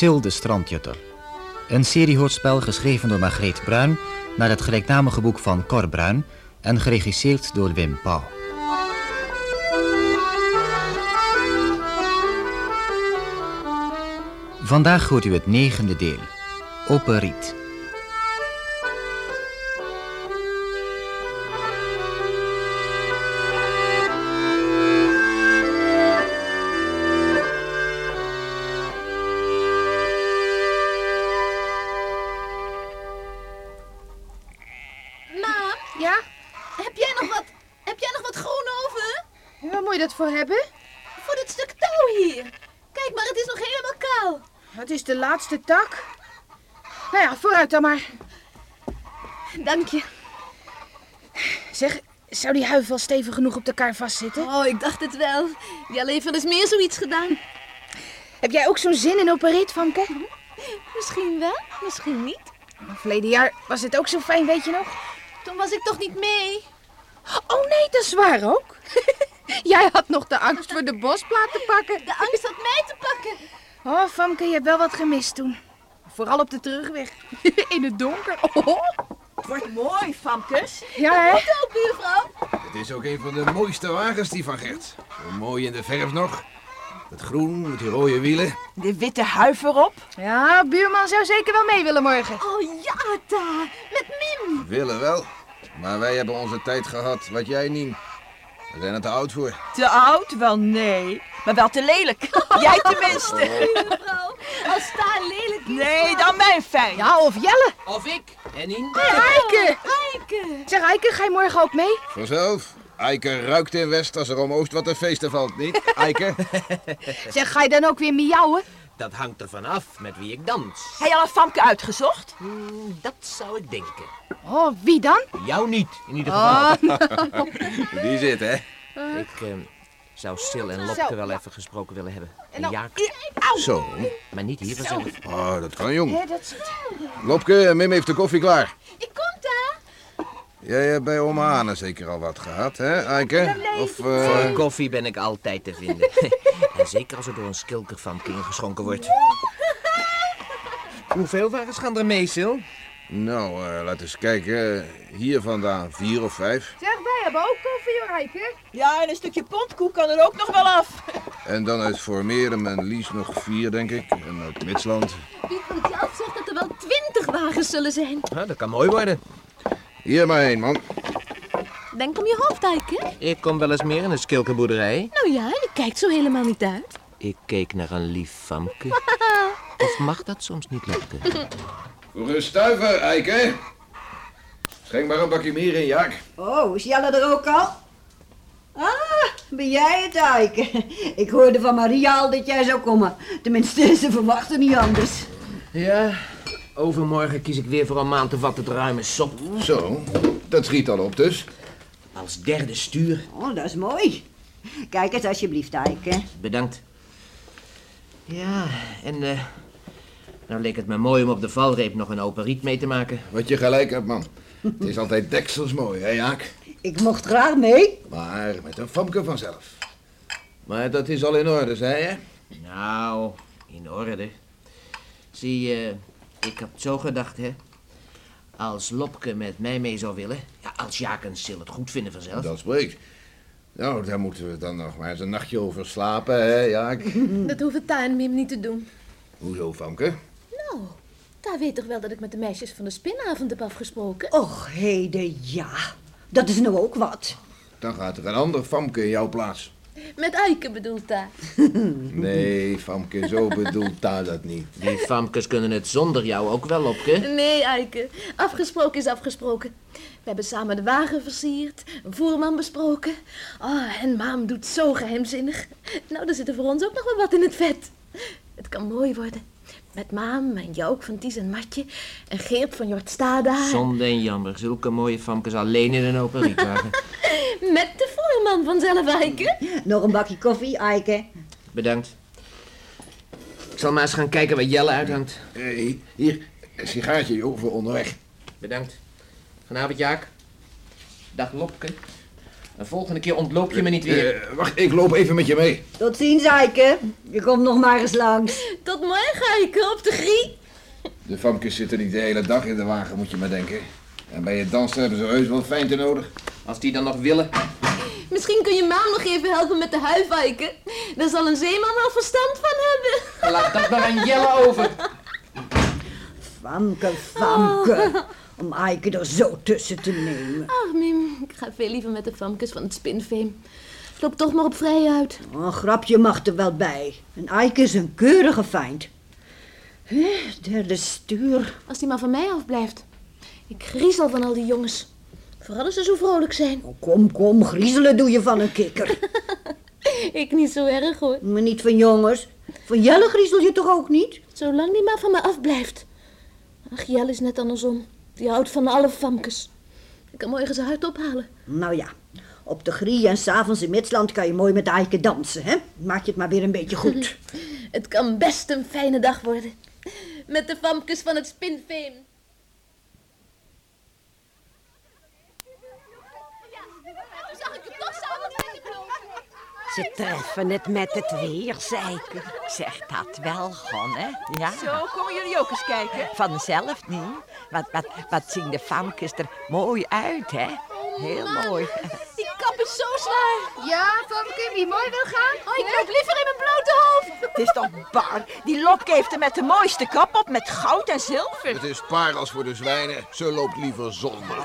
Sil de Strandjutter. Een seriehoorspel geschreven door Margreet Bruin naar het gelijknamige boek van Cor Bruin en geregisseerd door Wim Pauw. Vandaag hoort u het negende deel. Operiet. Voor hebben? Voor dit stuk touw hier. Kijk maar, het is nog helemaal kaal. Het is de laatste tak. Nou ja, vooruit dan maar. Dank je. Zeg, zou die huif wel stevig genoeg op de kar vastzitten? Oh, ik dacht het wel. Jelle heeft wel eens meer zoiets gedaan. Heb jij ook zo'n zin in operiet, Famke? Misschien wel, misschien niet. Verleden jaar was het ook zo fijn, weet je nog? Toen was ik toch niet mee. Oh nee, dat is waar ook. jij had nog de angst voor de bosplaat te pakken. De angst had mij te pakken. Oh, Famke, je hebt wel wat gemist toen. Vooral op de terugweg. In het donker. Oh. Het wordt mooi, Famkes. Ja, hè? Zo, buurvrouw. Het is ook een van de mooiste wagens, die van Gert. Zo mooi in de verf nog. Het groen met die rode wielen. De witte huif erop. Ja, buurman zou zeker wel mee willen morgen. Oh ja, Ta. Met Mim. Willen wel. Maar wij hebben onze tijd gehad, wat jij niet. We zijn er te oud voor. Te oud? Wel nee. Maar wel te lelijk. Jij tenminste. Buurvrouw, als Ta lelijk is. Nee, dan mijn fijn. Ja, of Jelle. Of ik, en Nien? Eike. Kijken. Zeg, Eike, ga je morgen ook mee? Vanzelf. Eike ruikt in West als er om Oost wat te feesten valt, niet? Eike? Zeg, ga je dan ook weer miauwen? Dat hangt er vanaf met wie ik dans. Heb je al een Famke uitgezocht? Hmm, dat zou ik denken. Oh, wie dan? Jou niet, in ieder geval. Die zit, hè? Ik eh, zou Sil en Zo. Lopke wel even gesproken willen hebben. En nou, Jaak, Zo. maar niet hier vanzelf. Oh, dat kan, jong. Ja, dat zit... Lopke, Mim heeft de koffie klaar. Ik kom. Jij hebt bij oma Anne zeker al wat gehad, hè, Eike? Of, eh, Voor koffie ben ik altijd te vinden. en zeker als er door een skilker van King geschonken wordt. Hoeveel wagens gaan er mee, Sil? Nou, eh, laat eens kijken. Hier vandaan vier of vijf. Zeg, wij hebben ook koffie, hoor, Eike. Ja, en een stukje pontkoek kan er ook nog wel af. En dan uit Formeren en Lies nog vier, denk ik. En uit Mitsland. Piet van zelf zegt dat er wel twintig wagens zullen zijn. Ah, dat kan mooi worden. Hier maar één, man. Denk om je hoofd, Eike. Ik kom wel eens meer in een skilkerboerderij. Nou ja, je kijkt zo helemaal niet uit. Ik keek naar een lief famke. Of mag dat soms niet lukken? Voor een stuiver, Eike. Schenk maar een bakje meer in, Jaak. Oh, is Jelle er ook al? Ah, ben jij het, Eike? Ik hoorde van Maria al dat jij zou komen. Tenminste, ze verwachten niet anders. Ja, overmorgen kies ik weer voor een maand of wat het ruime sop. Zo, dat schiet al op dus. Als derde stuur. Oh, dat is mooi. Kijk eens alsjeblieft, Eike. Bedankt. Ja, en eh nou leek het me mooi om op de valreep nog een open riet mee te maken. Wat je gelijk hebt, man. Het is altijd deksels mooi, hè, Jaak? Ik mocht graag mee. Maar met een famke vanzelf. Maar dat is al in orde, zei je? Nou, in orde. Zie, eh, ik had zo gedacht, hè. Als Lopke met mij mee zou willen, ja, als Jaak en Sil het goed vinden vanzelf. Dat spreekt. Nou, daar moeten we dan nog maar eens een nachtje over slapen, hè, Jaak? Dat hoeven Ta en Mim niet te doen. Hoezo, famke? Nou, Ta weet toch wel dat ik met de meisjes van de spinavond heb afgesproken? Och, heden ja. Dat is nou ook wat. Dan gaat er een ander famke in jouw plaats. Met Eike bedoelt Ta. Nee, famke, zo bedoelt Ta dat niet. Die famkes kunnen het zonder jou ook wel, Lopke. Nee, Eike. Afgesproken is afgesproken. We hebben samen de wagen versierd, een voerman besproken. Oh, en maam doet zo geheimzinnig. Nou, dan zit er voor ons ook nog wel wat in het vet. Het kan mooi worden. Met maam en Jook van Ties en Matje en Geert van Jort Stada. Zonde en jammer, zulke mooie famkes alleen in een open rietwagen. Met de voerman vanzelf, Eike. Nog een bakje koffie, Eike. Bedankt. Ik zal maar eens gaan kijken waar Jelle uithangt. Hé, hier, een sigaartje joh, voor onderweg. Bedankt. Vanavond, Jaak. Dag, Lopke. De volgende keer ontloop je me niet weer. Eh, wacht, ik loop even met je mee. Tot ziens, Eike. Je komt nog maar eens langs. Tot morgen, Eike, op de grie. De famkes zitten niet de hele dag in de wagen, moet je maar denken. En bij het dansen hebben ze heus wel fijnte nodig. Als die dan nog willen. Misschien kun je Maan nog even helpen met de huif, Eike. Daar zal een zeeman wel verstand van hebben. Laat dat maar aan Jelle over. Famke, Famke. Om Eike er zo tussen te nemen. Ach, Mim, ik ga veel liever met de famkes van het spinveem. Ik loop toch maar op vrij uit. Oh, Een grapje mag er wel bij. En Eike is een keurige feind. Derde stuur. Als die maar van mij afblijft. Ik griezel van al die jongens. Vooral als ze zo vrolijk zijn. Oh, kom, kom, griezelen doe je van een kikker. Ik niet zo erg hoor. Maar niet van jongens. Van Jelle griezel je toch ook niet? Zolang die maar van me afblijft. Ach, Jelle is net andersom. Die houdt van alle famkes. Ik kan morgen zijn hart ophalen. Nou ja, op de grie en s'avonds in Midsland kan je mooi met Eike dansen, hè? Maak je het maar weer een beetje goed. Het kan best een fijne dag worden. Met de famkes van het spinveem. Ze treffen het met het weer, zeiker. Zeg dat wel, Gon, hè? Ja. Zo, komen jullie ook eens kijken? Vanzelf niet. Wat, wat, wat zien de famkes er mooi uit, hè? Heel mooi. Die kap is zo zwaar. Ja, Famke, wie mooi wil gaan? Oh, ik loop liever in mijn blote hoofd. Het is toch bar. Die lok heeft er met de mooiste kap op, met goud en zilver. Het is parels voor de zwijnen. Ze loopt liever zonder.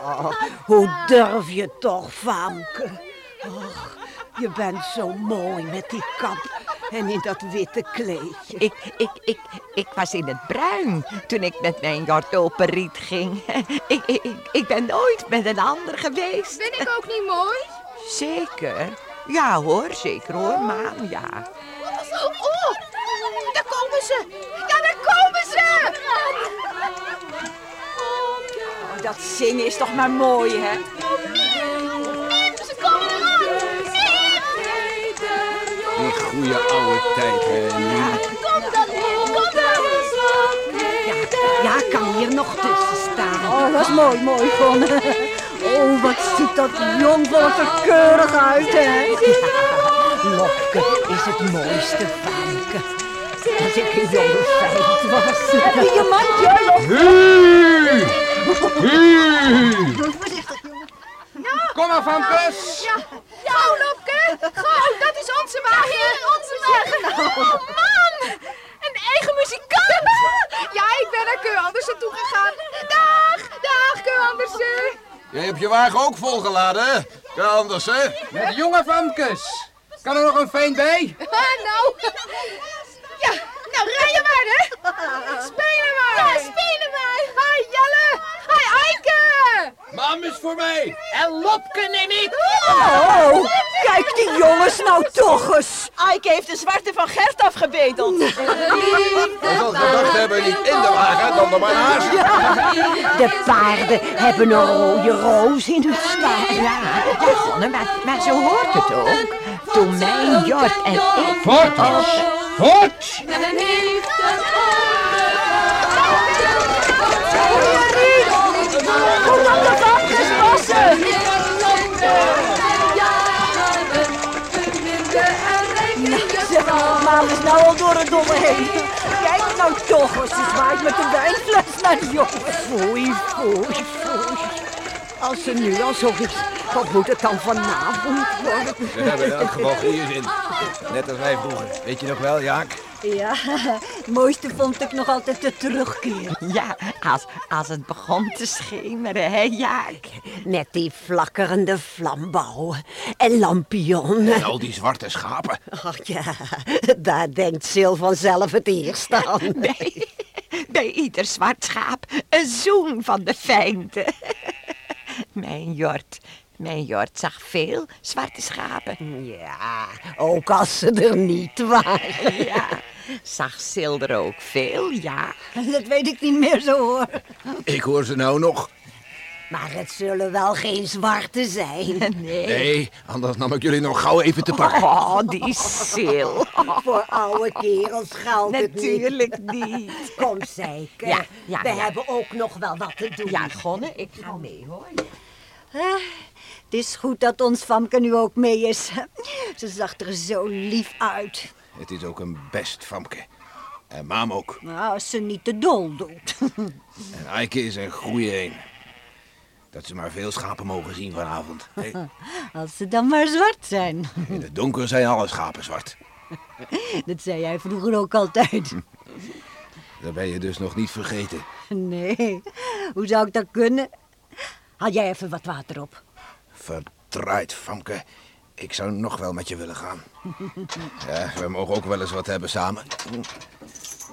Hoe durf je toch, Famke? Och, je bent zo mooi met die kap en in dat witte kleedje. Ik, ik, ik, ik was in het bruin toen ik met mijn jort open riet ging. Ik, ik, ik, ben nooit met een ander geweest. Ben ik ook niet mooi? Zeker? Ja hoor, zeker hoor, Maan, ja. Oh, daar komen ze! Ja, daar komen ze! Oh, dat zingen is toch maar mooi, hè? Ze komen eraan! Die goede oude tijd, hè. Kom dan, kom dan! Ja, kan hier nog tussen staan. Oh, dat is mooi, mooi, Gon. Oh, wat ziet dat jong volk er keurig uit, hè? Lopke is het mooiste Famke. Als ik een jonge feit was. Heb je je mandje? Hu! Hu! Kom maar, famkes. Gauw, Lopke! Gauw, dat is onze wagen! Onze wagen! Oh, man! Een eigen muzikant! Ja, ik ben naar Keur Andersen toegegaan. Dag, dag, Keur Andersen! Hebt je wagen ook volgeladen, hè? Anders, hè? Met jonge famkes. Kan er nog een fijn bij? Ah, nou. Ja, nou, rij je maar, hè? Spelen maar! Ja, spelen maar! Hi, Jelle! Hi, Eike! Mam is voor mij. En Lopke neem ik. Oh, kijk die jongens nou toch eens. Ike heeft de zwarte van Gert afgebedeld. Hij zal gedacht hebben, niet in de wagen, dan er maar naast. De paarden hebben een rode roos in hun staart. Ja, Gonne, maar, maar zo hoort het ook. Toen mijn Jort en ik... Voort. Voort. Hoe dan Maan is nou al door het domme heen. Kijk nou toch eens, ze zwaait met de wijnfles naar de jongens. Foei, foei. Als ze nu al zo is, wat moet het dan vanavond worden? We hebben in elk geval goede. Net als wij vroeger. Weet je nog wel, Jaak? Ja, het mooiste vond ik nog altijd de terugkeer. Ja, als, als het begon te schemeren, hè, Jaak? Met die flakkerende flambouwen en lampionnen. En al die zwarte schapen. Ach ja, daar denkt Sil vanzelf het eerst aan. Bij, bij ieder zwart schaap een zoen van de fijnde. Mijn Jort, mijn Jort zag veel zwarte schapen. Ja, ook als ze er niet waren. Ja, zag Sil er ook veel, ja. Dat weet ik niet meer zo hoor. Ik hoor ze nou nog. Maar het zullen wel geen zwarte zijn. Nee. Nee, anders nam ik jullie nog gauw even te pakken. Oh, die Sil. Voor oude kerels geldt het niet. Natuurlijk niet. Kom, zeker. Ja, ja, We ja. hebben ook nog wel wat te doen. Ja, Gonne, ik ga mee hoor. Het is goed dat ons Famke nu ook mee is. Ze zag er zo lief uit. Het is ook een best famke. En maam ook. Nou, als ze niet te dol doet. En Eike is een goeie een. Dat ze maar veel schapen mogen zien vanavond. hè? Als ze dan maar zwart zijn. In het donker zijn alle schapen zwart. Dat zei jij vroeger ook altijd. Dat ben je dus nog niet vergeten. Nee, hoe zou ik dat kunnen? Haal jij even wat water op. Verdraaid, Famke. Ik zou nog wel met je willen gaan. Ja, we mogen ook wel eens wat hebben samen.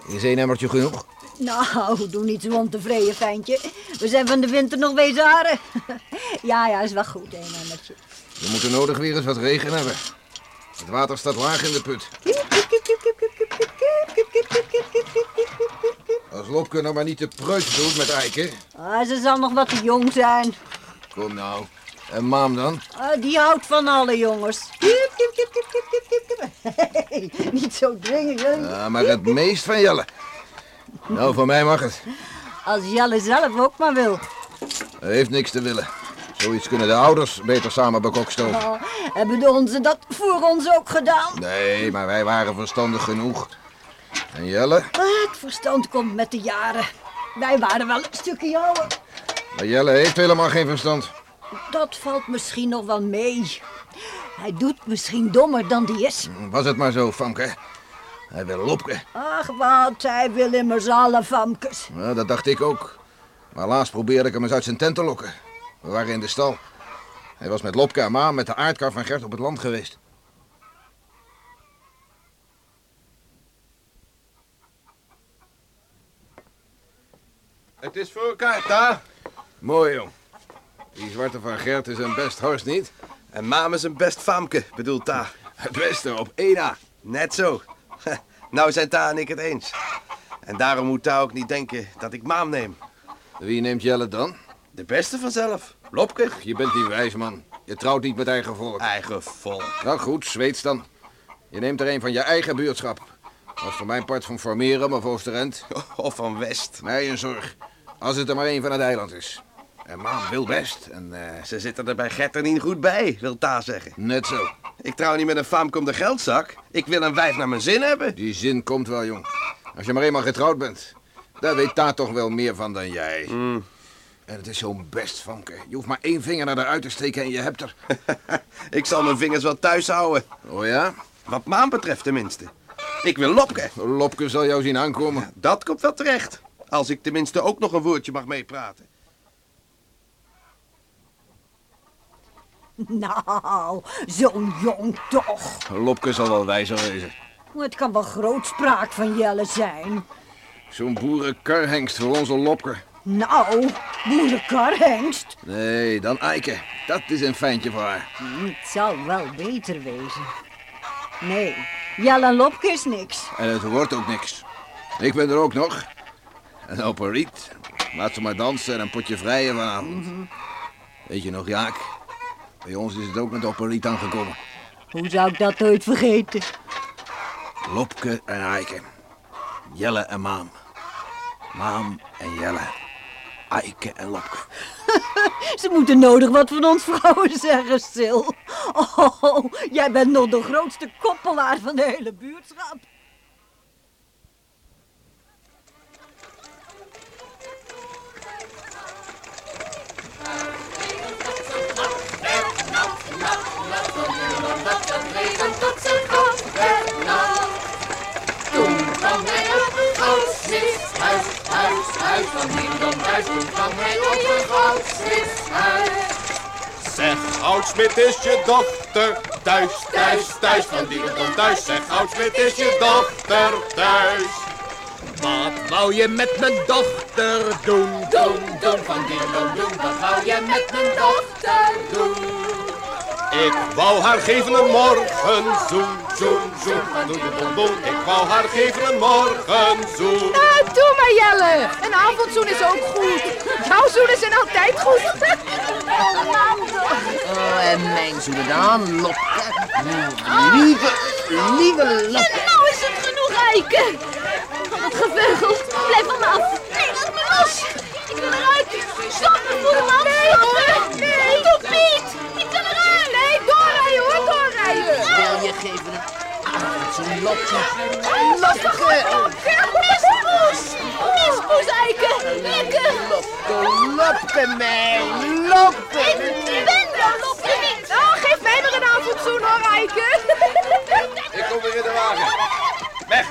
Is één emmertje genoeg? Nou, doe niet zo ontevreden, fijntje. We zijn van de winter nog bezaren. Ja, ja, is wel goed, een emmertje. We moeten nodig weer eens wat regen hebben. Het water staat laag in de put. Als Lopke nou maar niet te preuts doet met Eike. Ah, ze zal nog wat te jong zijn. Kom nou. En maam dan? Ah, die houdt van alle jongens. Hey, niet zo dringen, hè? Ja, maar het meest van Jelle. Nou, voor mij mag het. Als Jelle zelf ook maar wil. Hij heeft niks te willen. Zoiets kunnen de ouders beter samen bekokstoven. Oh, hebben de onze dat voor ons ook gedaan? Nee, maar wij waren verstandig genoeg. En Jelle? Ah, het verstand komt met de jaren. Wij waren wel een stukje ouder. Maar Jelle heeft helemaal geen verstand. Dat valt misschien nog wel mee. Hij doet misschien dommer dan die is. Was het maar zo, Famke. Hij wil Lopke. Ach wat, hij wil immers alle famkes. Ja, dat dacht ik ook. Maar laatst probeerde ik hem eens uit zijn tent te lokken. We waren in de stal. Hij was met Lopke en Ma met de aardkar van Gert op het land geweest. Het is voor elkaar, Ta. Mooi, jong. Die zwarte van Gert is een best horst niet. En Maam is een best famke, bedoelt Ta. Het beste op één na. Net zo. Nou zijn Ta en ik het eens. En daarom moet Ta ook niet denken dat ik Maam neem. Wie neemt Jelle dan? De beste vanzelf. Lopke. Je bent niet wijs, man. Je trouwt niet met eigen volk. Eigen volk. Nou goed, Zweeds dan. Je neemt er een van je eigen buurtschap. Als voor mijn part van Formerum of Oosterend. Of van West. Mij een zorg. Als het er maar een van het eiland is. En Maan wil best. En eh, Ze zitten er bij Gert er niet goed bij, wil Ta zeggen. net zo. Ik trouw niet met een famke om de geldzak. Ik wil een wijf naar mijn zin hebben. Die zin komt wel, jong. Als je maar eenmaal getrouwd bent. Daar weet Ta toch wel meer van dan jij. Mm. En het is zo'n best, Vanke. Je hoeft maar één vinger naar eruit te steken en je hebt er. Ik zal mijn vingers wel thuis houden. Oh ja? Wat Maan betreft tenminste. Ik wil Lopke. Lopke zal jou zien aankomen. Dat komt wel terecht. Als ik tenminste ook nog een woordje mag meepraten. Nou, zo'n jong toch. Lopke zal wel wijzer wezen. Het kan wel grootspraak van Jelle zijn. Zo'n boerenkarhengst voor onze Lopke. Nou, boerenkarhengst. Nee, dan Eike. Dat is een fijntje voor haar. Het zal wel beter wezen. Nee, Jelle en Lopke is niks. En het wordt ook niks. Ik ben er ook nog. En operiet. Laat ze maar dansen en een potje vrijen vanavond. Weet je nog, Jaak? Bij ons is het ook met operiet aangekomen. Hoe zou ik dat ooit vergeten? Lopke en Eike. Jelle en Maam. Maam en Jelle. Eike en Lopke. Ze moeten nodig wat van ons vrouwen zeggen, Sil. Oh, jij bent nog de grootste koppelaar van de hele buurtschap. Zeg, Goudsmit is je dochter, thuis, thuis, thuis, van Dierenbom thuis. Zeg, Goudsmit is je dochter, thuis. Wat wou je met mijn dochter doen, doen, doen, van Dierenbom doen? Wat wou je met mijn dochter doen? Ik wou haar geven een morgen zoen, zoen, zoen, Dierenbom doen. Ik wou haar geven een morgen zoen. Nou, doe maar Jelle. Een avondzoen is ook goed. Jouw zoenen zijn altijd goed. Oh, en mijn zoenen dan. Lieve, lieve Lopke. Nou is het genoeg, Eike. Oh, wat geveugeld. Blijf van me af. Nee, laat me los. Ik wil eruit. Stop me Geven Ah, zo'n lapje. Lappige. Oh. Mispoes. Mispoes, Eike. Lekker. Lappe, lappe mij. Lappe. Ik ben jouw lapje niet. Oh, geef mij maar een avondzoen hoor, Eiken. Ik kom weer in de wagen. Weg.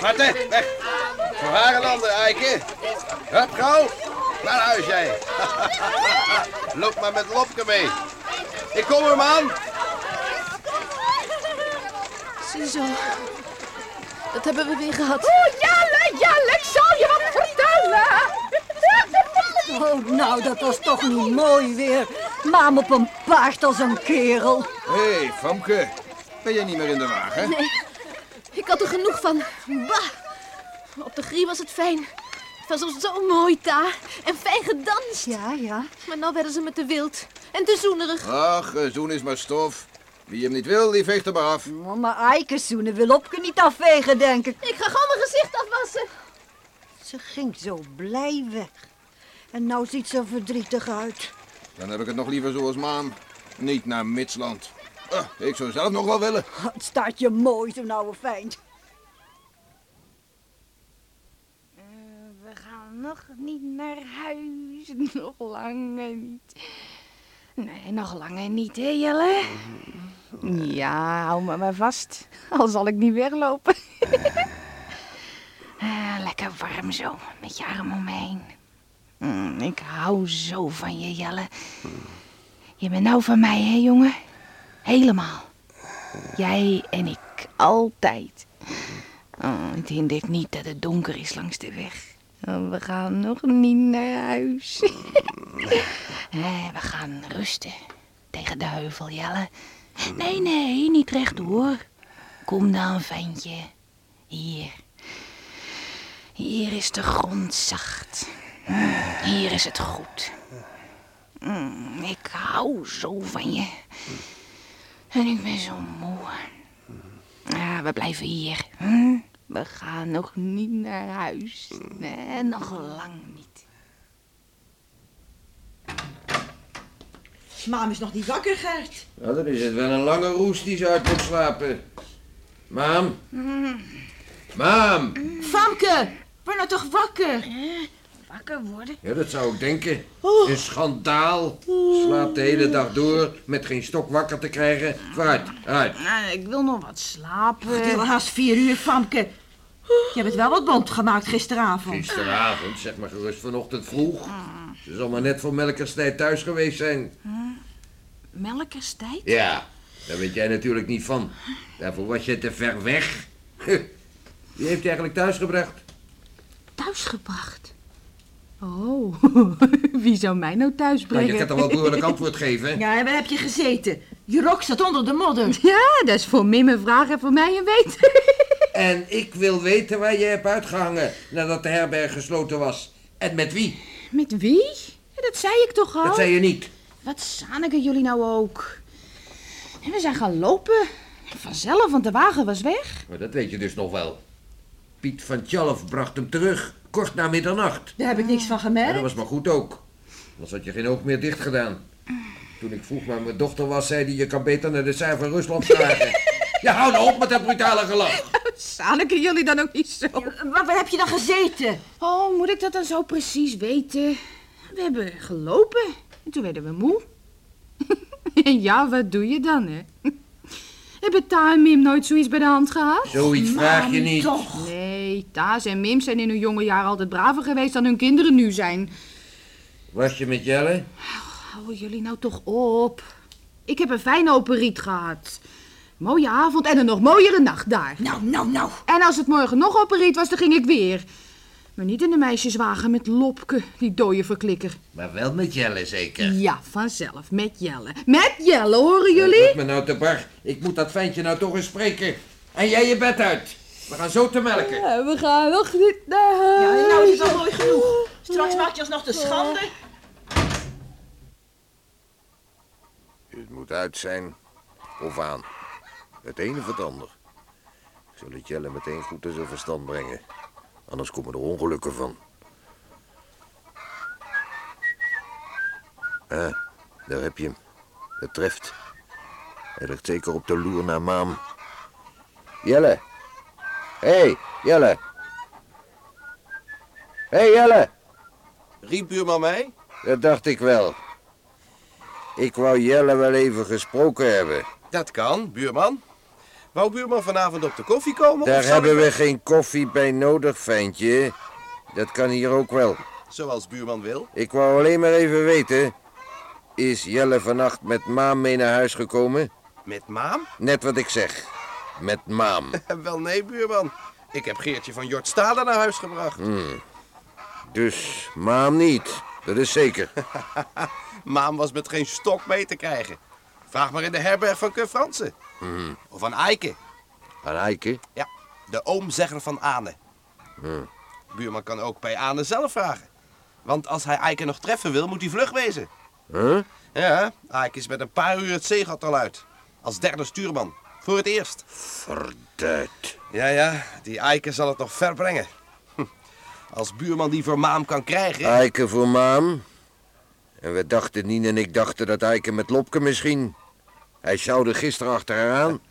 Marten, weg. Voor haar landen, Eiken. Hup, gauw. Naar huis jij. Loop maar met Lopke mee. Ik kom er man. Ziezo. Dat hebben we weer gehad. Oh, Jelle, Jelle, ik zal je wat vertellen. Oh, nou, dat was toch niet mooi weer. Maam op een paard als een kerel. Hé, hey, Famke. Ben jij niet meer in de wagen? Nee, ik had er genoeg van. Bah. Op de grie was het fijn. Het was zo mooi daar. En fijn gedanst. Ja, ja. Maar nou werden ze me te wild. En te zoenerig. Ach, eh, zoen is maar stof. Wie hem niet wil, die veegt er maar af. Oh, maar Eike zoenen wil Lopke niet afvegen, denk ik. Ik ga gewoon mijn gezicht afwassen. Ze ging zo blij weg. En nou ziet ze er verdrietig uit. Dan heb ik het nog liever zoals maam. Niet naar Mitsland. Ah, ik zou zelf nog wel willen. Het staat je mooi, zo'n oude fijn. We gaan nog niet naar huis. Nog langer niet. Nee, nog langer niet, hè, Jelle? Ja, hou me maar vast. Al zal ik niet weglopen. Ah, lekker warm zo, met je arm om me heen. Mm, ik hou zo van je, Jelle. Je bent nou van mij, hè, jongen? Helemaal. Jij en ik, altijd. Oh, het hindert niet dat het donker is langs de weg. Oh, we gaan nog niet naar huis. Nee, we gaan rusten. Tegen de heuvel, Jelle. Nee, nee, niet rechtdoor. Kom dan, ventje. Hier. Hier is de grond zacht. Hier is het goed. Mm, Ik hou zo van je. En ik ben zo moe. Ja, we blijven hier. hm? We gaan nog niet naar huis. Nee, nog lang Maam is nog niet wakker, Gert. Nou, dan is het wel een lange roes die ze uit moet slapen. Maam, maam. Famke, word nou toch wakker. Wakker worden? Ja, dat zou ik denken. Een schandaal. Slaapt de hele dag door met geen stok wakker te krijgen. Vooruit, uit. Nou, ik wil nog wat slapen. Het is al haast vier uur, Famke. Je hebt het wel wat bond gemaakt gisteravond. Gisteravond, zeg maar gerust vanochtend vroeg. Ze zal maar net voor melkerstijd thuis geweest zijn. Melkerstijd? Ja, daar weet jij natuurlijk niet van. Daarvoor was je te ver weg. Wie heeft je eigenlijk thuisgebracht? Thuisgebracht? Oh, wie zou mij nou thuis Nou, brengen? je kan toch wel behoorlijk antwoord geven? Ja, en waar heb je gezeten? Je rok zat onder de modder. Ja, dat is voor Mim een vraag en voor mij een weet. En ik wil weten waar je hebt uitgehangen nadat de herberg gesloten was. En met wie? Met wie? Dat zei ik toch al? Dat zei je niet. Wat zanigen jullie nou ook? En we zijn gaan lopen. Vanzelf, want de wagen was weg. Maar dat weet je dus nog wel. Piet van Tjalf bracht hem terug, kort na middernacht. Daar heb ik niks van En gemerkt. dat was maar goed ook. Anders had je geen oog meer dicht gedaan. Toen ik vroeg waar mijn dochter was, zei hij... je kan beter naar de Zuid van Rusland vragen. ja, hou nou op met dat brutale gelach. Zanigen jullie dan ook niet zo? Waar, waar heb je dan gezeten? Oh, moet ik dat dan zo precies weten? We hebben gelopen. En toen werden we moe. En ja, wat doe je dan, hè? Hebben Ta en Mim nooit zoiets bij de hand gehad? Zoiets vraag je niet. Nee, Taas en Mim zijn in hun jonge jaren altijd braver geweest dan hun kinderen nu zijn. Was je met Jelle? Hou jullie nou toch op. Ik heb een fijne open riet gehad. Mooie avond en een nog mooiere nacht daar. Nou, nou, nou. En als het morgen nog open riet was, dan ging ik weer. Maar niet in de meisjeswagen met Lopke, die dode verklikker. Maar wel met Jelle zeker. Ja, vanzelf, met Jelle. Met Jelle, horen jullie? Dat me nou te bar. Ik moet dat ventje nou toch eens spreken. En jij je bed uit. We gaan zo te melken. Ja, we gaan nog niet naar huis. Ja, nou is het al mooi genoeg. Straks maak je ons nog de schande. Het moet uit zijn of aan. Het een of het ander. Ik zal het Jelle meteen goed in zijn verstand brengen. Anders komen er ongelukken van. Ah, daar heb je hem. Het treft. Hij ligt zeker op de loer naar maam. Jelle. Hé, hey, Jelle. Hé, hey, Jelle. Riep buurman mij? Dat dacht ik wel. Ik wou Jelle wel even gesproken hebben. Dat kan, buurman. Wou buurman vanavond op de koffie komen? Daar hebben we geen koffie bij nodig, ventje. Dat kan hier ook wel. Zoals buurman wil. Ik wou alleen maar even weten... Is Jelle vannacht met Maam mee naar huis gekomen? Met Maam? Net wat ik zeg. Met Maam. Wel nee, buurman. Ik heb Geertje van Jort Stade naar huis gebracht. Hmm. Dus Maam niet. Dat is zeker. Maam was met geen stok mee te krijgen. Vraag maar in de herberg van Keur Fransen. Mhm. Of aan Eike. Aan Eike? Ja, de oomzegger van Ane. Hm. Buurman kan ook bij Ane zelf vragen. Want als hij Eike nog treffen wil, moet hij vlug wezen. Huh? Ja, Eike is met een paar uur het zeegat al uit. Als derde stuurman. Voor het eerst. Verduid. Ja, ja, die Eike zal het nog ver brengen. Hm. Als buurman die voor Maam kan krijgen... Eike voor Maam. En we dachten, Nien en ik dachten dat Eike met Lopke misschien. Hij sjouwde gisteren achter haar aan.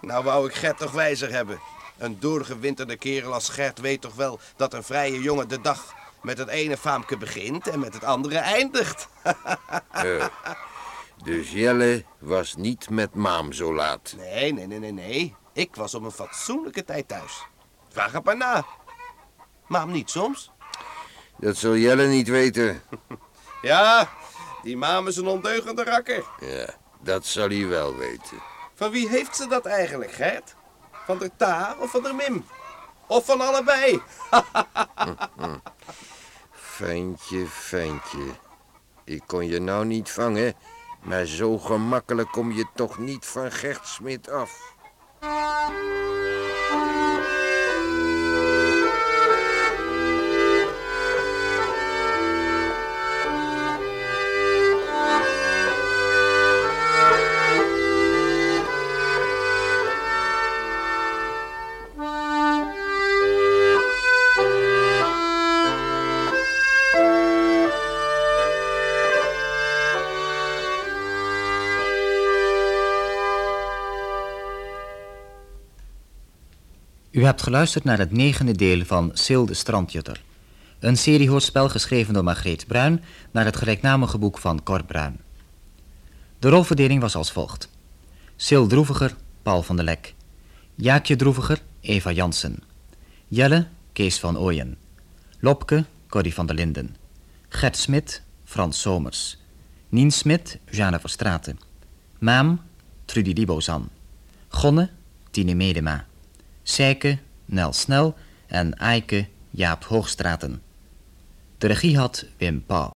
Nou wou ik Gert toch wijzer hebben. Een doorgewinterde kerel als Gert weet toch wel dat een vrije jongen de dag met het ene faamke begint en met het andere eindigt. Eh, dus Jelle was niet met Maam zo laat. Nee, nee, nee, nee, nee. Ik was op een fatsoenlijke tijd thuis. Vraag het maar na. Maam niet soms? Dat zal Jelle niet weten. Ja, die maam is een ondeugende rakker. Ja, dat zal hij wel weten. Van wie heeft ze dat eigenlijk, Gert? Van de Ta of van de Mim? Of van allebei? Ventje, ventje. Ik kon je nou niet vangen, maar zo gemakkelijk kom je toch niet van Gert Smit af. U hebt geluisterd naar het negende deel van Sil de Strandjutter. Een seriehoorspel geschreven door Margreet Bruin naar het gelijknamige boek van Cor Bruin. De rolverdeling was als volgt. Sil Droeviger, Paul van der Lek. Jaakje Droeviger, Eva Jansen. Jelle, Kees van Ooyen. Lopke, Corrie van der Linden. Gert Smit, Frans Somers. Nien Smit, Jeanne Verstraeten. Maam, Trudy Libozan. Gonne, Tine Medema. Seike, Nel Snel en Eike, Jaap Hoogstraten. De regie had Wim Pauw.